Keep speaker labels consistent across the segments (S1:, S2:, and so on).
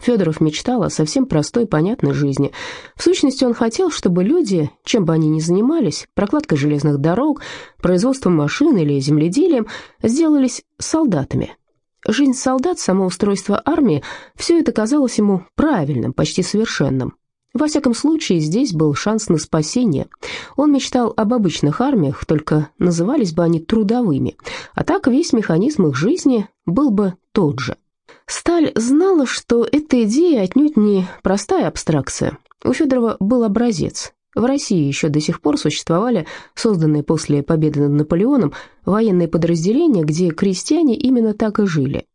S1: Федоров мечтал о совсем простой, понятной жизни. В сущности, он хотел, чтобы люди, чем бы они ни занимались, прокладкой железных дорог, производством машин или земледелием, сделались солдатами. Жизнь солдат, самоустройство армии – все это казалось ему правильным, почти совершенным. Во всяком случае, здесь был шанс на спасение. Он мечтал об обычных армиях, только назывались бы они трудовыми, а так весь механизм их жизни был бы тот же. Сталь знала, что эта идея отнюдь не простая абстракция. У Федорова был образец. В России еще до сих пор существовали созданные после победы над Наполеоном военные подразделения, где крестьяне именно так и жили.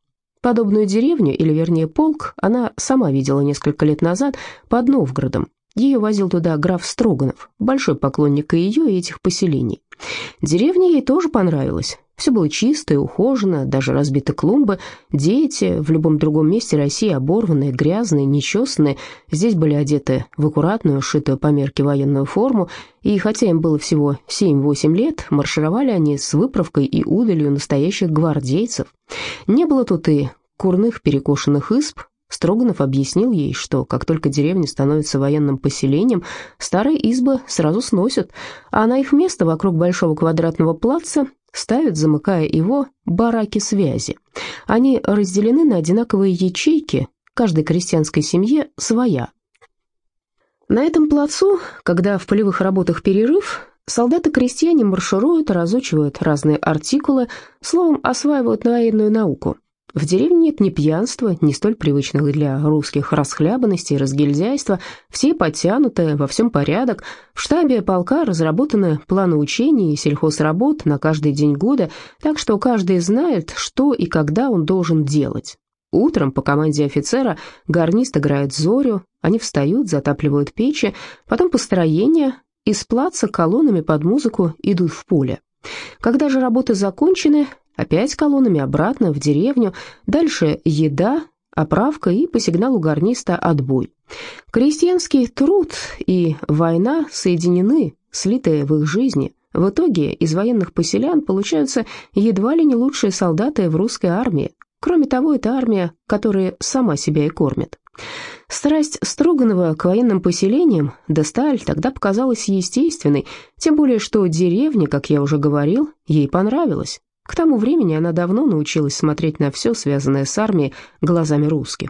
S1: Подобную деревню, или вернее полк, она сама видела несколько лет назад под Новгородом. Ее возил туда граф Строганов, большой поклонник и ее, и этих поселений. Деревня ей тоже понравилась. Все было чисто и ухожено, даже разбиты клумбы. Дети в любом другом месте России оборванные, грязные, нечесанные. Здесь были одеты в аккуратную, шитую по мерке военную форму. И хотя им было всего 7-8 лет, маршировали они с выправкой и удалью настоящих гвардейцев. Не было тут и курных перекошенных исп, Строганов объяснил ей, что как только деревня становится военным поселением, старые избы сразу сносят, а на их место вокруг большого квадратного плаца ставят, замыкая его, бараки связи. Они разделены на одинаковые ячейки, каждой крестьянской семье своя. На этом плацу, когда в полевых работах перерыв, солдаты-крестьяне маршируют, разучивают разные артикулы, словом, осваивают военную науку. В деревне нет ни пьянства, ни столь привычных для русских расхлябанностей, разгильдяйства, все подтянуты, во всем порядок. В штабе полка разработаны планы учений и сельхозработ на каждый день года, так что каждый знает, что и когда он должен делать. Утром по команде офицера гарнист играет зорю, они встают, затапливают печи, потом построение, из плаца колоннами под музыку идут в поле. Когда же работы закончены, Опять колоннами обратно в деревню, дальше еда, оправка и по сигналу гарниста отбой. Крестьянский труд и война соединены, слитые в их жизни. В итоге из военных поселян получаются едва ли не лучшие солдаты в русской армии. Кроме того, это армия, которая сама себя и кормит. Страсть Строганова к военным поселениям, да сталь, тогда показалась естественной, тем более что деревня, как я уже говорил, ей понравилась. К тому времени она давно научилась смотреть на все, связанное с армией, глазами русских.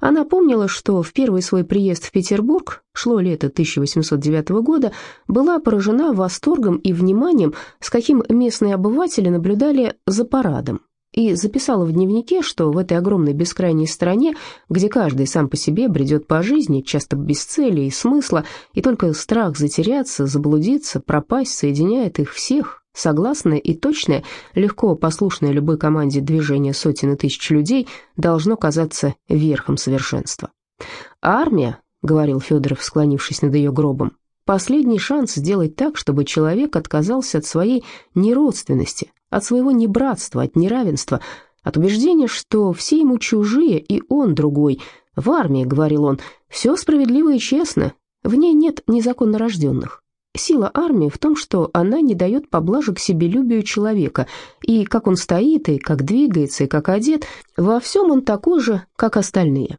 S1: Она помнила, что в первый свой приезд в Петербург, шло лето 1809 года, была поражена восторгом и вниманием, с каким местные обыватели наблюдали за парадом, и записала в дневнике, что в этой огромной бескрайней стране, где каждый сам по себе бредет по жизни, часто без цели и смысла, и только страх затеряться, заблудиться, пропасть соединяет их всех, Согласное и точное, легко послушное любой команде движение сотен и тысяч людей должно казаться верхом совершенства. «Армия», — говорил Федоров, склонившись над ее гробом, «последний шанс сделать так, чтобы человек отказался от своей неродственности, от своего небратства, от неравенства, от убеждения, что все ему чужие и он другой. В армии, — говорил он, — все справедливо и честно, в ней нет незаконно рожденных. Сила армии в том, что она не дает поблажек себелюбию человека, и как он стоит, и как двигается, и как одет, во всем он такой же, как остальные.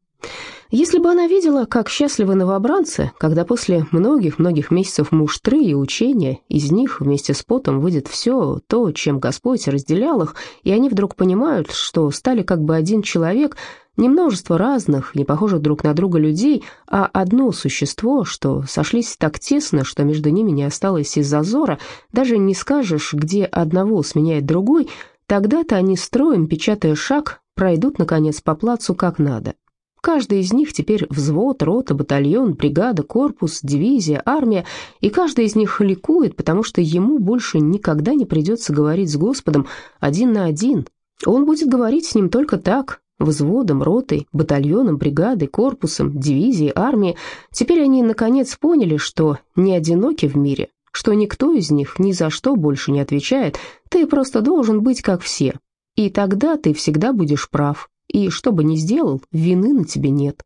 S1: Если бы она видела, как счастливы новобранцы, когда после многих-многих месяцев муштры и учения из них вместе с потом выйдет все то, чем Господь разделял их, и они вдруг понимают, что стали как бы один человек – не множество разных, не похожих друг на друга людей, а одно существо, что сошлись так тесно, что между ними не осталось и зазора, даже не скажешь, где одного сменяет другой, тогда-то они строем, печатая шаг, пройдут, наконец, по плацу как надо. Каждый из них теперь взвод, рота, батальон, бригада, корпус, дивизия, армия, и каждый из них ликует, потому что ему больше никогда не придется говорить с Господом один на один. Он будет говорить с ним только так, взводом, ротой, батальоном, бригадой, корпусом, дивизией, армией. Теперь они наконец поняли, что не одиноки в мире, что никто из них ни за что больше не отвечает, ты просто должен быть как все. И тогда ты всегда будешь прав, и что бы ни сделал, вины на тебе нет.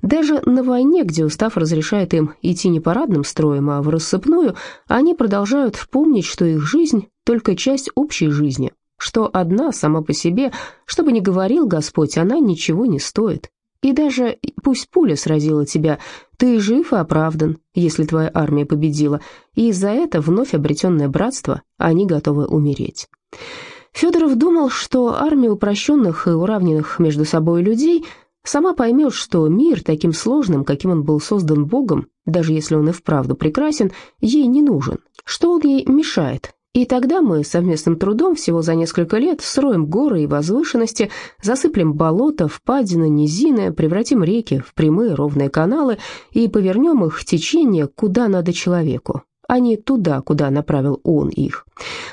S1: Даже на войне, где устав разрешает им идти не парадным строем, а в рассыпную, они продолжают помнить, что их жизнь – только часть общей жизни, что одна сама по себе, что бы ни говорил Господь, она ничего не стоит. И даже пусть пуля сразила тебя, ты жив и оправдан, если твоя армия победила, и за это вновь обретенное братство они готовы умереть. Федоров думал, что армия упрощенных и уравненных между собой людей сама поймет, что мир, таким сложным, каким он был создан Богом, даже если он и вправду прекрасен, ей не нужен, что он ей мешает, и тогда мы совместным трудом всего за несколько лет строим горы и возвышенности, засыплем болота, впадины, низины, превратим реки в прямые ровные каналы и повернем их течение куда надо человеку, а не туда, куда направил он их.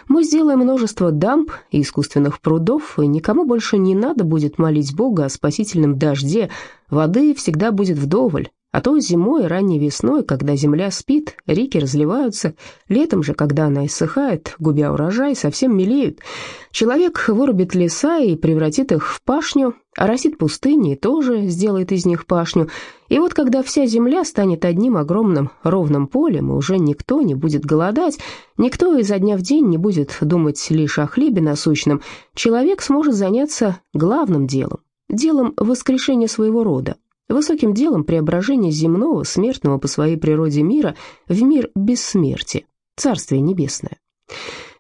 S1: Мы сделаем множество дамб и искусственных прудов, и никому больше не надо будет молить Бога о спасительном дожде, воды всегда будет вдоволь, а то зимой и ранней весной, когда земля спит, реки разливаются, летом же, когда она иссыхает, губя урожай, совсем мелеют. Человек вырубит леса и превратит их в пашню, растит пустыни и тоже сделает из них пашню. И вот когда вся земля станет одним огромным ровным полем, и уже никто не будет голодать, никто изо дня в день не будет думать лишь о хлебе насущном, человек сможет заняться главным делом, делом воскрешения своего рода, высоким делом преображения земного, смертного по своей природе мира в мир бессмертия, Царствие Небесное.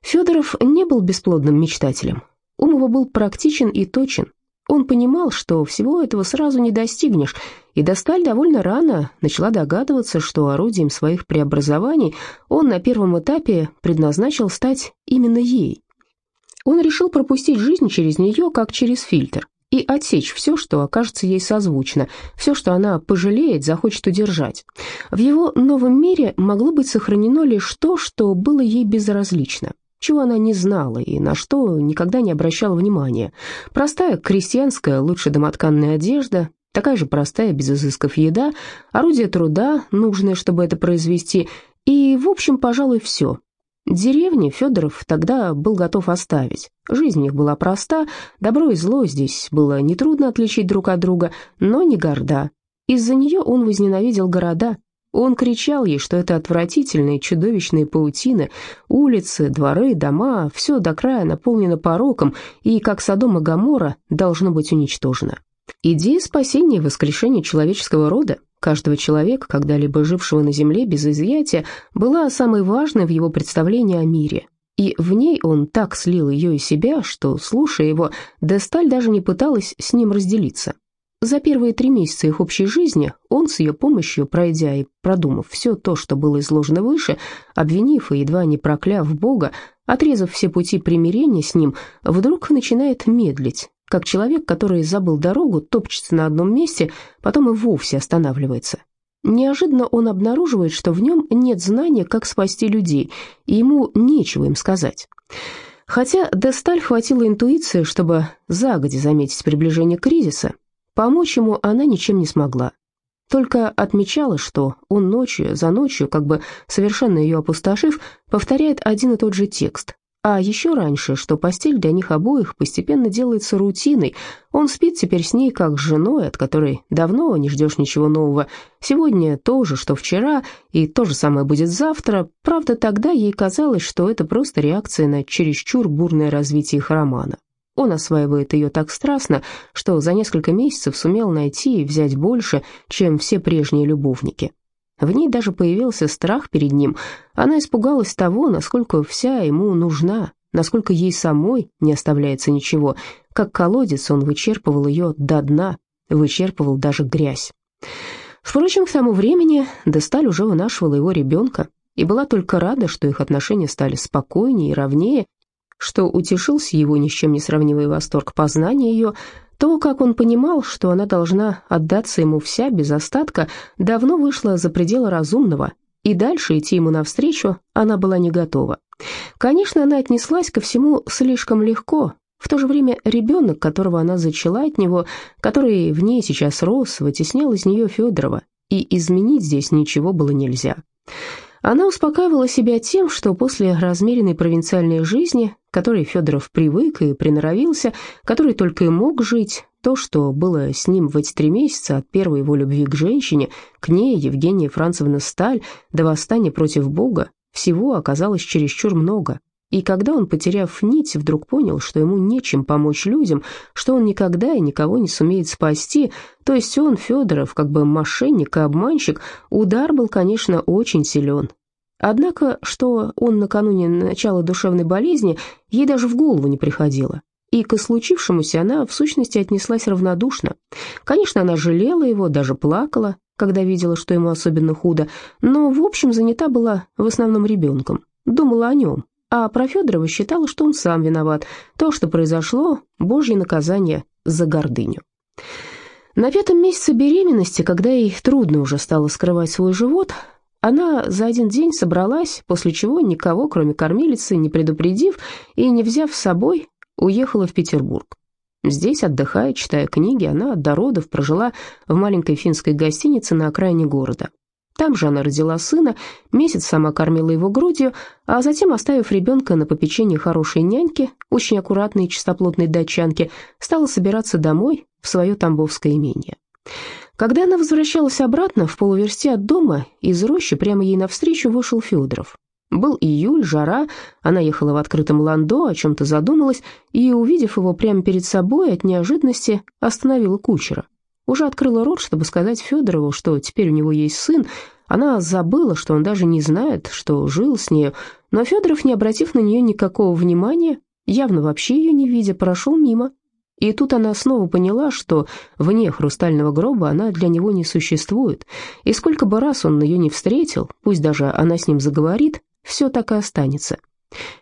S1: Федоров не был бесплодным мечтателем. Ум его был практичен и точен. Он понимал, что всего этого сразу не достигнешь, и Досталь довольно рано начала догадываться, что орудием своих преобразований он на первом этапе предназначил стать именно ей. Он решил пропустить жизнь через нее, как через фильтр, и отсечь все, что окажется ей созвучно, все, что она пожалеет, захочет удержать. В его новом мире могло быть сохранено лишь то, что было ей безразлично, чего она не знала и на что никогда не обращала внимания. Простая крестьянская, лучше домотканная одежда, такая же простая, без изысков еда, орудие труда, нужное, чтобы это произвести, и, в общем, пожалуй, все. Деревни Федоров тогда был готов оставить. Жизнь у них была проста, добро и зло здесь было нетрудно отличить друг от друга, но не горда. Из-за нее он возненавидел города. Он кричал ей, что это отвратительные, чудовищные паутины, улицы, дворы, дома, все до края наполнено пороком и, как Содом и Гоморра, должно быть уничтожено. Идея спасения и воскрешения человеческого рода каждого человека, когда-либо жившего на земле без изъятия, была самой важной в его представлении о мире. И в ней он так слил ее и себя, что, слушая его, Десталь даже не пыталась с ним разделиться. За первые три месяца их общей жизни он с ее помощью, пройдя и продумав все то, что было изложено выше, обвинив и едва не прокляв Бога, отрезав все пути примирения с ним, вдруг начинает медлить, как человек, который забыл дорогу, топчется на одном месте, потом и вовсе останавливается. Неожиданно он обнаруживает, что в нем нет знания, как спасти людей, и ему нечего им сказать. Хотя Десталь хватило интуиции, чтобы загоди заметить приближение кризиса, помочь ему она ничем не смогла. Только отмечала, что он ночью за ночью, как бы совершенно ее опустошив, повторяет один и тот же текст, а еще раньше, что постель для них обоих постепенно делается рутиной. Он спит теперь с ней как с женой, от которой давно не ждешь ничего нового. Сегодня то же, что вчера, и то же самое будет завтра. Правда, тогда ей казалось, что это просто реакция на чересчур бурное развитие их романа. Он осваивает ее так страстно, что за несколько месяцев сумел найти и взять больше, чем все прежние любовники. В ней даже появился страх перед ним. Она испугалась того, насколько вся ему нужна, насколько ей самой не оставляется ничего. Как колодец он вычерпывал ее до дна, вычерпывал даже грязь. Впрочем, к тому времени Десталь уже вынашивала его ребенка и была только рада, что их отношения стали спокойнее и ровнее, что утешился его ни с чем не сравнимый восторг познания ее, то, как он понимал, что она должна отдаться ему вся, без остатка, давно вышло за пределы разумного, и дальше идти ему навстречу она была не готова. Конечно, она отнеслась ко всему слишком легко, в то же время ребенок, которого она зачала от него, который в ней сейчас рос, вытеснял из нее Федорова, и изменить здесь ничего было нельзя. Она успокаивала себя тем, что после размеренной провинциальной жизни, которой Федоров привык и приноровился, который только и мог жить, то, что было с ним в эти три месяца от первой его любви к женщине, к ней, Евгения Францевна Сталь, до восстания против Бога, всего оказалось чересчур много. И когда он, потеряв нить, вдруг понял, что ему нечем помочь людям, что он никогда и никого не сумеет спасти, то есть он, Федоров, как бы мошенник и обманщик, удар был, конечно, очень силен. Однако, что он накануне начала душевной болезни, ей даже в голову не приходило. И к случившемуся она, в сущности, отнеслась равнодушно. Конечно, она жалела его, даже плакала, когда видела, что ему особенно худо, но, в общем, занята была в основном ребенком, думала о нем, а про Федорова считала, что он сам виноват. То, что произошло, божье наказание за гордыню. На пятом месяце беременности, когда ей трудно уже стало скрывать свой живот, она за один день собралась, после чего никого, кроме кормилицы, не предупредив и не взяв с собой, уехала в Петербург. Здесь, отдыхая, читая книги, она до родов прожила в маленькой финской гостинице на окраине города. Там же она родила сына, месяц сама кормила его грудью, а затем, оставив ребенка на попечении хорошей няньки, очень аккуратной и чистоплотной датчанки, стала собираться домой в свое тамбовское имение. Когда она возвращалась обратно, в полуверсте от дома, из рощи прямо ей навстречу вышел Федоров. Был июль, жара, она ехала в открытом ландо, о чем-то задумалась, и, увидев его прямо перед собой, от неожиданности остановила кучера. Уже открыла рот, чтобы сказать Федорову, что теперь у него есть сын. Она забыла, что он даже не знает, что жил с нею. Но Федоров, не обратив на нее никакого внимания, явно вообще ее не видя, прошел мимо. И тут она снова поняла, что вне хрустального гроба она для него не существует. И сколько бы раз он ее не встретил, пусть даже она с ним заговорит, все так и останется.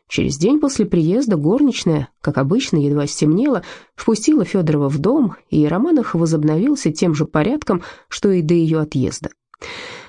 S1: Через день после приезда горничная, как обычно, едва стемнело, впустила Федорова в дом, и Романов возобновился тем же порядком, что и до ее отъезда.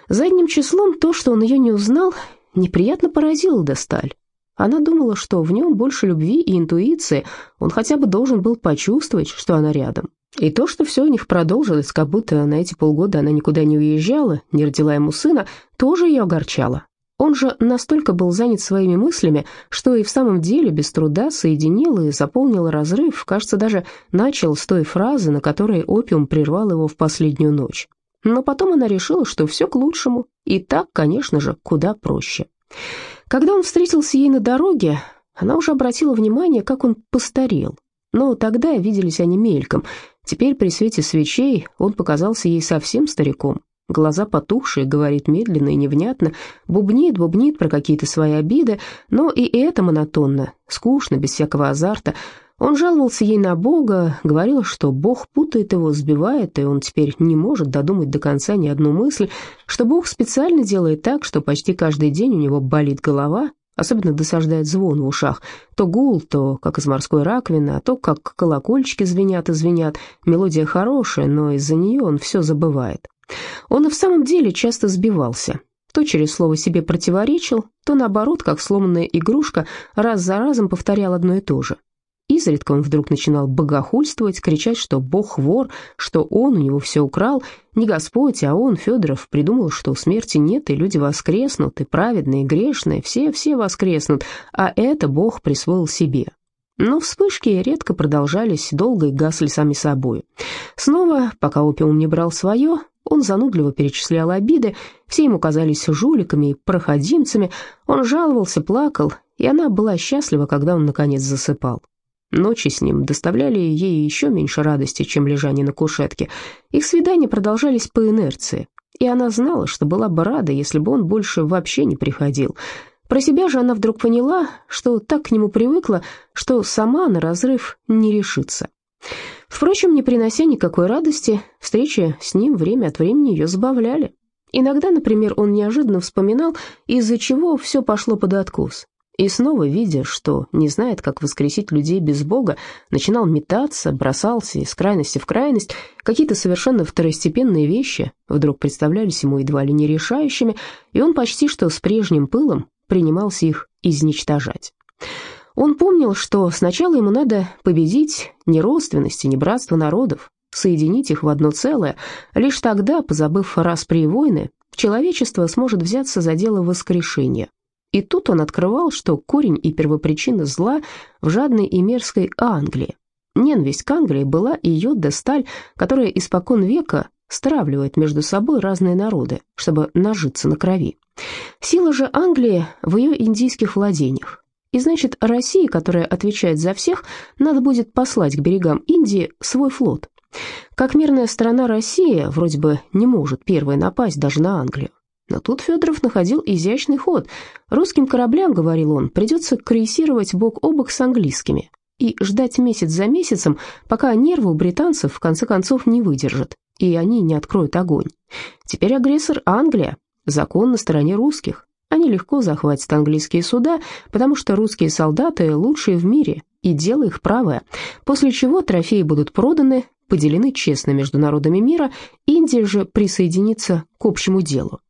S1: Задним числом то, что он ее не узнал, неприятно поразило Досталь. Она думала, что в нем больше любви и интуиции, он хотя бы должен был почувствовать, что она рядом. И то, что все у них продолжилось, как будто на эти полгода она никуда не уезжала, не родила ему сына, тоже ее огорчало. Он же настолько был занят своими мыслями, что и в самом деле без труда соединил и заполнил разрыв, кажется, даже начал с той фразы, на которой опиум прервал его в последнюю ночь. Но потом она решила, что все к лучшему, и так, конечно же, куда проще. Когда он встретился ей на дороге, она уже обратила внимание, как он постарел. Но тогда виделись они мельком. Теперь при свете свечей он показался ей совсем стариком. Глаза потухшие, говорит медленно и невнятно, бубнит, бубнит про какие-то свои обиды, но и это монотонно, скучно, без всякого азарта. Он жаловался ей на Бога, говорил, что Бог путает его, сбивает, и он теперь не может додумать до конца ни одну мысль, что Бог специально делает так, что почти каждый день у него болит голова, особенно досаждает звон в ушах, то гул, то как из морской раковины, а то как колокольчики звенят и звенят, мелодия хорошая, но из-за нее он все забывает. Он и в самом деле часто сбивался. То через слово себе противоречил, то наоборот, как сломанная игрушка, раз за разом повторял одно и то же. Изредка он вдруг начинал богохульствовать, кричать, что Бог вор, что он у него все украл. Не Господь, а он, Федоров, придумал, что смерти нет, и люди воскреснут, и праведные, и грешные, все-все воскреснут, а это Бог присвоил себе. Но вспышки редко продолжались, долго и гасли сами собой. Снова, пока опиум не брал свое, он занудливо перечислял обиды, все ему казались жуликами и проходимцами, он жаловался, плакал, и она была счастлива, когда он, наконец, засыпал. Ночи с ним доставляли ей еще меньше радости, чем лежание на кушетке. Их свидания продолжались по инерции, и она знала, что была бы рада, если бы он больше вообще не приходил. Про себя же она вдруг поняла, что так к нему привыкла, что сама на разрыв не решится. Впрочем, не принося никакой радости, встречи с ним время от времени ее забавляли. Иногда, например, он неожиданно вспоминал, из-за чего все пошло под откос. И снова, видя, что не знает, как воскресить людей без Бога, начинал метаться, бросался из крайности в крайность, какие-то совершенно второстепенные вещи вдруг представлялись ему едва ли не решающими, и он почти что с прежним пылом принимался их изничтожать. Он помнил, что сначала ему надо победить не родственность и не братство народов, соединить их в одно целое. Лишь тогда, позабыв распри и войны, человечество сможет взяться за дело воскрешения. И тут он открывал, что корень и первопричина зла в жадной и мерзкой Англии. Ненависть к Англии была и йод да сталь, которая испокон века стравливает между собой разные народы, чтобы нажиться на крови. Сила же Англии в ее индийских владениях, И значит, России, которая отвечает за всех, надо будет послать к берегам Индии свой флот. Как мирная страна Россия вроде бы не может первой напасть даже на Англию. Но тут Федоров находил изящный ход. Русским кораблям, говорил он, придется крейсировать бок о бок с английскими и ждать месяц за месяцем, пока нервы у британцев в конце концов не выдержат, и они не откроют огонь. Теперь агрессор Англия, закон на стороне русских. Они легко захватят английские суда, потому что русские солдаты лучшие в мире, и дело их правое, после чего трофеи будут проданы, поделены честно между народами мира, Индия же присоединится к общему делу.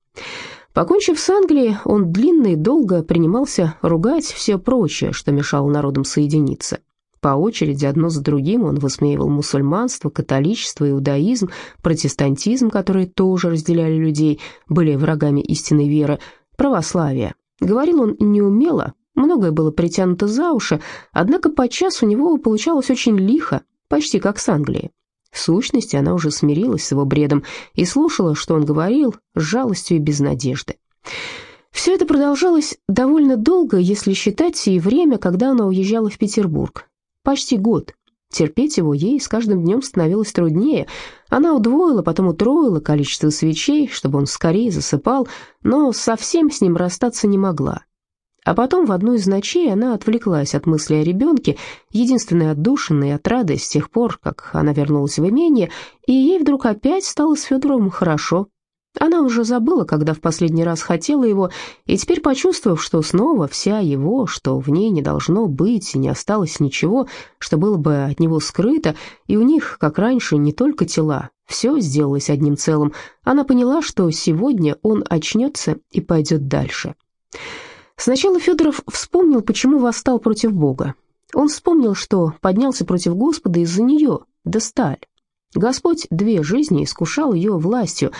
S1: Покончив с Англией, он длинно и долго принимался ругать все прочее, что мешало народам соединиться. По очереди, одно за другим, он высмеивал мусульманство, католичество, иудаизм, протестантизм, которые тоже разделяли людей, были врагами истинной веры, православие. Говорил он неумело, многое было притянуто за уши, однако подчас у него получалось очень лихо, почти как с Англией. В сущности, она уже смирилась с его бредом и слушала, что он говорил, с жалостью и без надежды. Все это продолжалось довольно долго, если считать и время, когда она уезжала в Петербург. Почти год. Терпеть его ей с каждым днем становилось труднее. Она удвоила, потом утроила количество свечей, чтобы он скорее засыпал, но совсем с ним расстаться не могла. А потом в одну из ночей она отвлеклась от мысли о ребенке, единственной отдушиной отрады с тех пор, как она вернулась в имение, и ей вдруг опять стало с Федоровым хорошо. Она уже забыла, когда в последний раз хотела его, и теперь, почувствовав, что снова вся его, что в ней не должно быть и не осталось ничего, что было бы от него скрыто, и у них, как раньше, не только тела, все сделалось одним целым, она поняла, что сегодня он очнется и пойдет дальше. Сначала Федоров вспомнил, почему восстал против Бога. Он вспомнил, что поднялся против Господа из-за нее, да. Господь две жизни искушал ее властью.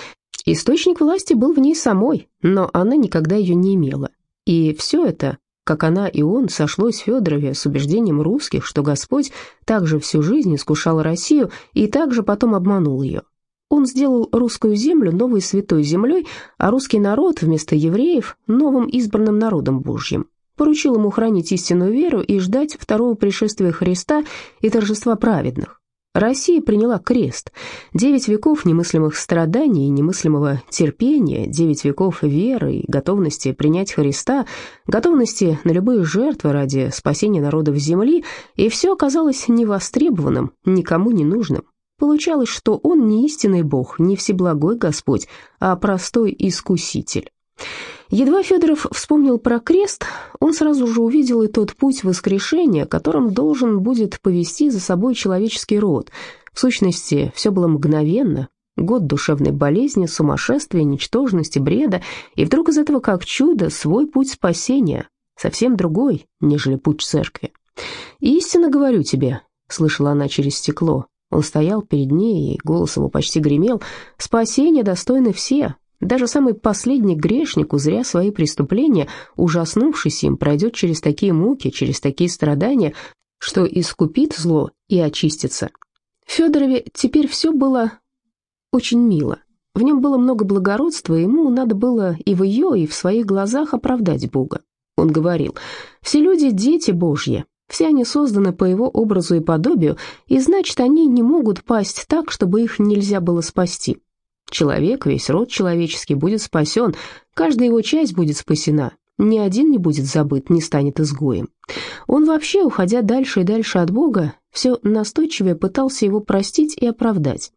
S1: Источник власти был в ней самой, но она никогда ее не имела. И все это, как она и он, сошлось Федорове с убеждением русских, что Господь также всю жизнь искушал Россию и также потом обманул ее. Он сделал русскую землю новой святой землей, а русский народ вместо евреев – новым избранным народом Божьим. Поручил ему хранить истинную веру и ждать второго пришествия Христа и торжества праведных. Россия приняла крест. Девять веков немыслимых страданий и немыслимого терпения, девять веков веры и готовности принять Христа, готовности на любые жертвы ради спасения народов земли, и все оказалось невостребованным, никому не нужным. Получалось, что он не истинный бог, не всеблагой Господь, а простой искуситель. Едва Федоров вспомнил про крест, он сразу же увидел и тот путь воскрешения, которым должен будет повести за собой человеческий род. В сущности, все было мгновенно. Год душевной болезни, сумасшествия, ничтожности, бреда, и вдруг из этого, как чудо, свой путь спасения, совсем другой, нежели путь церкви. «Истинно говорю тебе», — слышала она через стекло, он стоял перед ней, и голос его почти гремел. «Спасения достойны все. Даже самый последний грешник, узря свои преступления, ужаснувшись им, пройдет через такие муки, через такие страдания, что искупит зло и очистится». Федорове теперь все было очень мило. В нем было много благородства, и ему надо было и в ее, и в своих глазах оправдать Бога. Он говорил, «Все люди – дети Божьи, все они созданы по его образу и подобию, и значит, они не могут пасть так, чтобы их нельзя было спасти. Человек, весь род человеческий будет спасен, каждая его часть будет спасена, ни один не будет забыт, не станет изгоем. Он вообще, уходя дальше и дальше от Бога, все настойчивее пытался его простить и оправдать.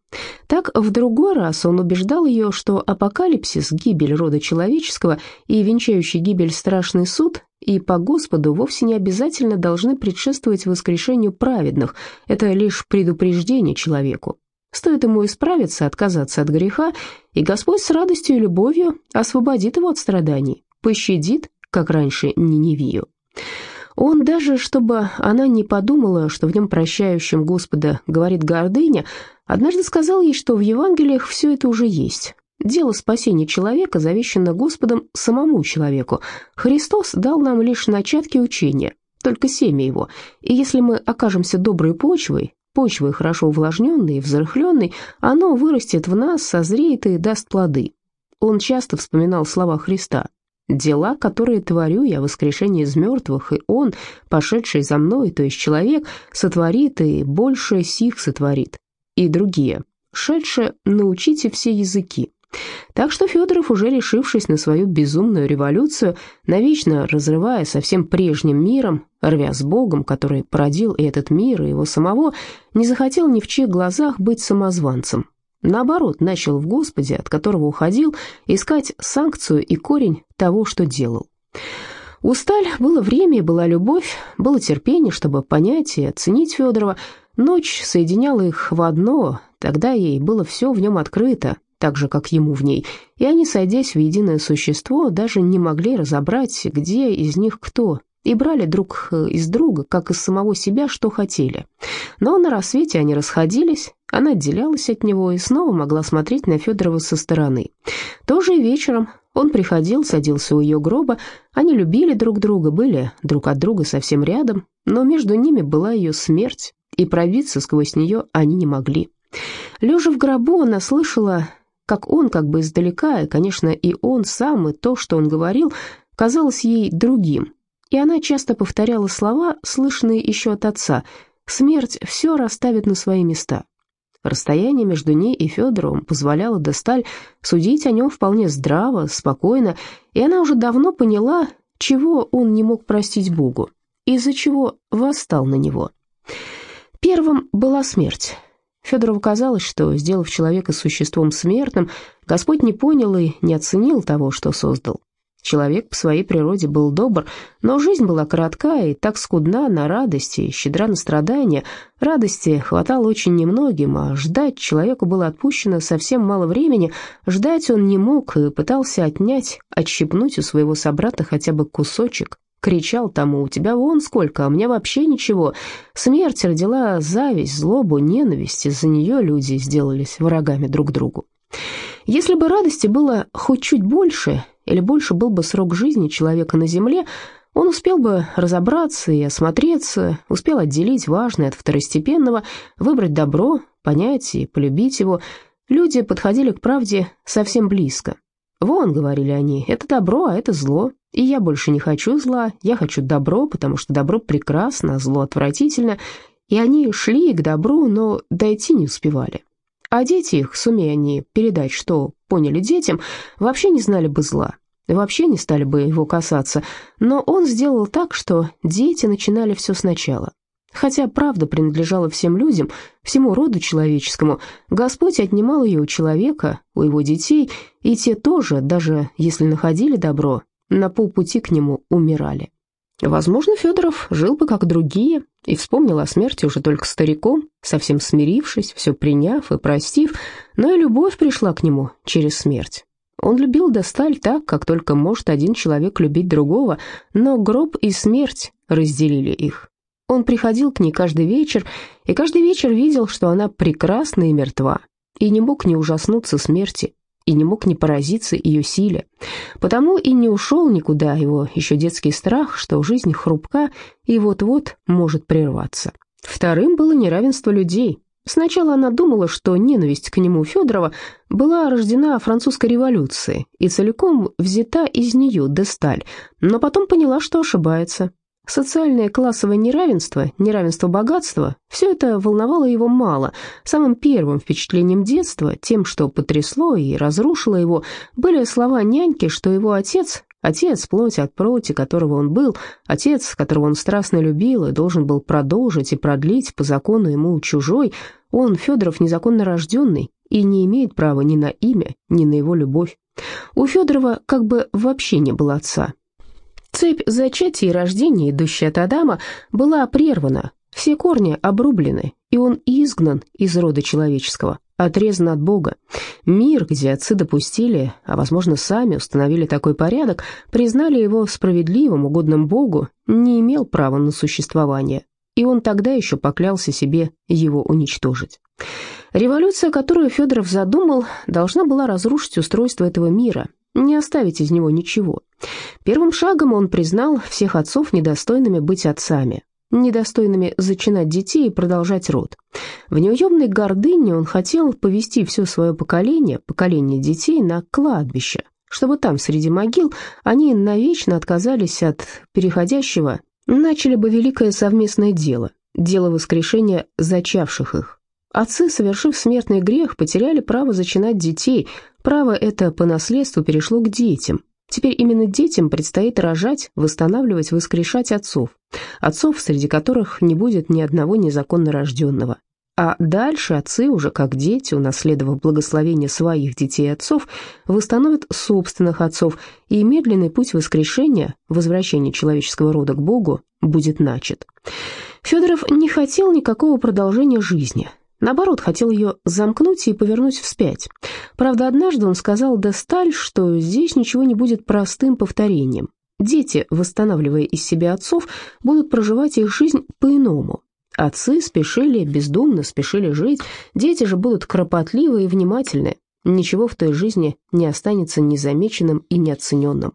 S1: Так, в другой раз он убеждал ее, что апокалипсис, гибель рода человеческого и венчающий гибель страшный суд и по Господу вовсе не обязательно должны предшествовать воскрешению праведных, это лишь предупреждение человеку. Стоит ему исправиться, отказаться от греха, и Господь с радостью и любовью освободит его от страданий, пощадит, как раньше Ниневию. Он даже, чтобы она не подумала, что в нем прощающем Господа говорит гордыня, однажды сказал ей, что в Евангелиях все это уже есть. Дело спасения человека завещено Господом самому человеку. Христос дал нам лишь начатки учения, только семя его, и если мы окажемся доброй почвой, почвой хорошо увлажненной и взрыхленной, оно вырастет в нас, созреет и даст плоды. Он часто вспоминал слова Христа Дела, которые творю я, воскрешение из мертвых, и он, пошедший за мной, то есть человек, сотворит и больше сих сотворит. И другие. Шедше, научите все языки. Так что Федоров, уже решившись на свою безумную революцию, навечно разрывая со всем прежним миром, рвя с Богом, который породил и этот мир, и его самого, не захотел ни в чьих глазах быть самозванцем. Наоборот, начал в Господе, от которого уходил, искать санкцию и корень того, что делал. У Сталь было время и была любовь, было терпение, чтобы понять и оценить Федорова. Ночь соединяла их в одно, тогда ей было все в нем открыто, так же, как ему в ней, и они, сойдясь в единое существо, даже не могли разобрать, где из них кто, и брали друг э, из друга, как из самого себя, что хотели. Но на рассвете они расходились, она отделялась от него и снова могла смотреть на Федорова со стороны. Тоже и вечером он приходил, садился у ее гроба, они любили друг друга, были друг от друга совсем рядом, но между ними была ее смерть, и пробиться сквозь нее они не могли. Лежа в гробу, она слышала как он как бы издалека, и, конечно, и он сам, и то, что он говорил, казалось ей другим. И она часто повторяла слова, слышанные еще от отца «Смерть все расставит на свои места». Расстояние между ней и Федоровым позволяло Досталь судить о нем вполне здраво, спокойно, и она уже давно поняла, чего он не мог простить Богу, из-за чего восстал на него. Первым была смерть. Федорову казалось, что, сделав человека существом смертным, Господь не понял и не оценил того, что создал. Человек по своей природе был добр, но жизнь была коротка и так скудна на радости, щедра на страдания. Радости хватало очень немногим, а ждать человеку было отпущено совсем мало времени. Ждать он не мог и пытался отнять, отщипнуть у своего собрата хотя бы кусочек. Кричал тому, у тебя вон сколько, а у меня вообще ничего. Смерть родила зависть, злобу, ненависть, из-за нее люди сделались врагами друг другу. Если бы радости было хоть чуть больше, или больше был бы срок жизни человека на земле, он успел бы разобраться и осмотреться, успел отделить важное от второстепенного, выбрать добро, понять и полюбить его. Люди подходили к правде совсем близко. «Вон», — говорили они, — «это добро, а это зло, и я больше не хочу зла, я хочу добро, потому что добро прекрасно, зло отвратительно. И они шли к добру, но дойти не успевали. А дети их, сумея они передать, что поняли детям, вообще не знали бы зла, вообще не стали бы его касаться. Но он сделал так, что дети начинали все сначала. Хотя правда принадлежала всем людям, всему роду человеческому, Господь отнимал ее у человека, у его детей, и те тоже, даже если находили добро, на полпути к нему умирали. Возможно, Федоров жил бы как другие и вспомнил о смерти уже только стариком, совсем смирившись, все приняв и простив, но и любовь пришла к нему через смерть. Он любил Досталь так, как только может один человек любить другого, но гроб и смерть разделили их. Он приходил к ней каждый вечер, и каждый вечер видел, что она прекрасна и мертва, и не мог не ужаснуться смерти, и не мог не поразиться ее силе. Потому и не ушел никуда его еще детский страх, что жизнь хрупка и вот-вот может прерваться. Вторым было неравенство людей. Сначала она думала, что ненависть к нему Федорова была рождена французской революцией и целиком взята из нее Десталь, но потом поняла, что ошибается. Социальное классовое неравенство, неравенство богатства – все это волновало его мало. Самым первым впечатлением детства, тем, что потрясло и разрушило его, были слова няньки, что его отец Отец, плоть от плоти, которого он был, отец, которого он страстно любил и должен был продолжить и продлить по закону ему чужой, он, Федоров, незаконно рожденный и не имеет права ни на имя, ни на его любовь. У Федорова как бы вообще не было отца, Цепь зачатия и рождения, идущая от Адама, была прервана, все корни обрублены, и он изгнан из рода человеческого, отрезан от Бога. Мир, где отцы допустили, а, возможно, сами установили такой порядок, признали его справедливым, угодным Богу, не имел права на существование, и он тогда еще поклялся себе его уничтожить. Революция, которую Федоров задумал, должна была разрушить устройство этого мира, не оставить из него ничего. Первым шагом он признал всех отцов недостойными быть отцами, недостойными зачинать детей и продолжать род. В неуемной гордыне он хотел повести все свое поколение, поколение детей, на кладбище, чтобы там, среди могил, они навечно отказались от переходящего, начали бы великое совместное дело, дело воскрешения зачавших их. Отцы, совершив смертный грех, потеряли право зачинать детей, право это по наследству перешло к детям. Теперь именно детям предстоит рожать, восстанавливать, воскрешать отцов, отцов, среди которых не будет ни одного незаконно рожденного. А дальше отцы, уже как дети, унаследовав благословение своих детей и отцов, восстановят собственных отцов, и медленный путь воскрешения, возвращения человеческого рода к Богу, будет начат. Федоров не хотел никакого продолжения жизни. Наоборот, хотел ее замкнуть и повернуть вспять. Правда, однажды он сказал Десталь, что здесь ничего не будет простым повторением. Дети, восстанавливая из себя отцов, будут проживать их жизнь по-иному, Отцы спешили, бездумно спешили жить, дети же будут кропотливы и внимательны. Ничего в той жизни не останется незамеченным и неоцененным.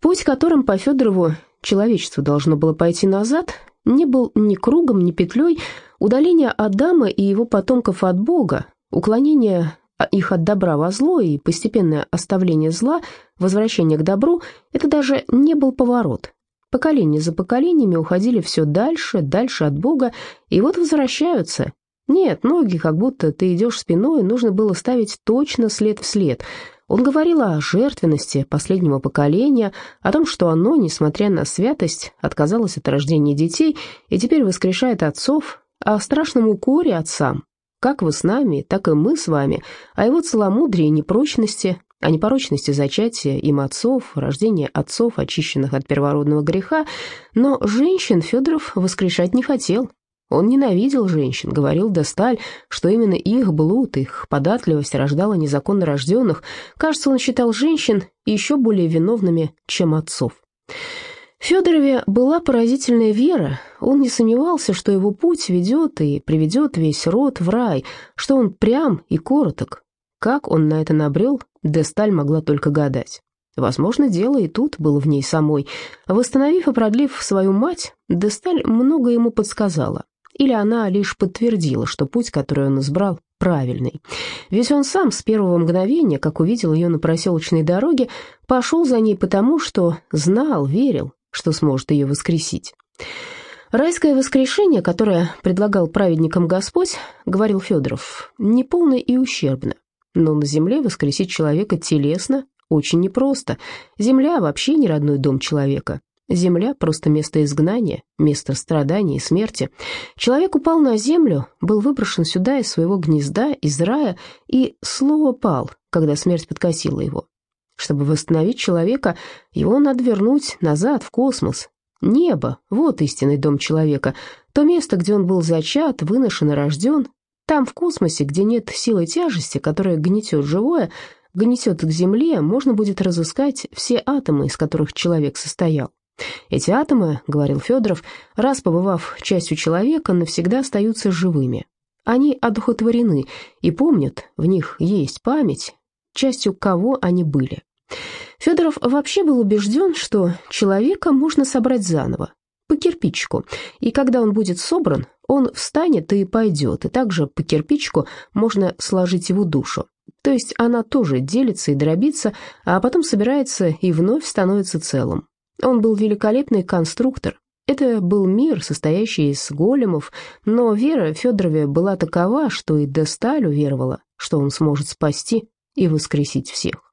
S1: Путь, которым по Федорову человечество должно было пойти назад, не был ни кругом, ни петлей. Удаление Адама и его потомков от Бога, уклонение их от добра во зло и постепенное оставление зла, возвращение к добру – это даже не был поворот, Поколения за поколениями уходили все дальше, дальше от Бога, и вот возвращаются. Нет, ноги, как будто ты идешь спиной, нужно было ставить точно след в след. Он говорил о жертвенности последнего поколения, о том, что оно, несмотря на святость, отказалось от рождения детей и теперь воскрешает отцов, о страшном укоре отцам, как вы с нами, так и мы с вами, о его целомудрии и непрочности, о непорочности зачатия им отцов, рождения отцов, очищенных от первородного греха, но женщин Федоров воскрешать не хотел. Он ненавидел женщин, говорил Досталь, что именно их блуд, их податливость рождала незаконно рожденных. Кажется, он считал женщин еще более виновными, чем отцов. Федорове была поразительная вера, он не сомневался, что его путь ведет и приведет весь род в рай, что он прям и короток, как он на это набрел, Десталь могла только гадать. Возможно, дело и тут было в ней самой. Восстановив и продлив свою мать, Десталь много ему подсказала. Или она лишь подтвердила, что путь, который он избрал, правильный. Ведь он сам с первого мгновения, как увидел ее на проселочной дороге, пошел за ней потому, что знал, верил, что сможет ее воскресить. Райское воскрешение, которое предлагал праведникам Господь, говорил Федоров, неполно и ущербно. Но на земле воскресить человека телесно очень непросто. Земля вообще не родной дом человека. Земля – просто место изгнания, место страданий и смерти. Человек упал на землю, был выброшен сюда из своего гнезда, из рая, и слово пал, когда смерть подкосила его. Чтобы восстановить человека, его надо вернуть назад, в космос. Небо – вот истинный дом человека, то место, где он был зачат, выношен и рожден, там, в космосе, где нет силы тяжести, которая гнетет живое, гнетет к Земле, можно будет разыскать все атомы, из которых человек состоял. Эти атомы, говорил Федоров, раз побывав частью человека, навсегда остаются живыми. Они одухотворены и помнят, в них есть память, частью кого они были. Федоров вообще был убежден, что человека можно собрать заново, по кирпичику, и когда он будет собран, он встанет и пойдет, и также по кирпичику можно сложить его душу. То есть она тоже делится и дробится, а потом собирается и вновь становится целым. Он был великолепный конструктор. Это был мир, состоящий из големов, но вера Федорове была такова, что и Десталь уверовала, что он сможет спасти и воскресить всех.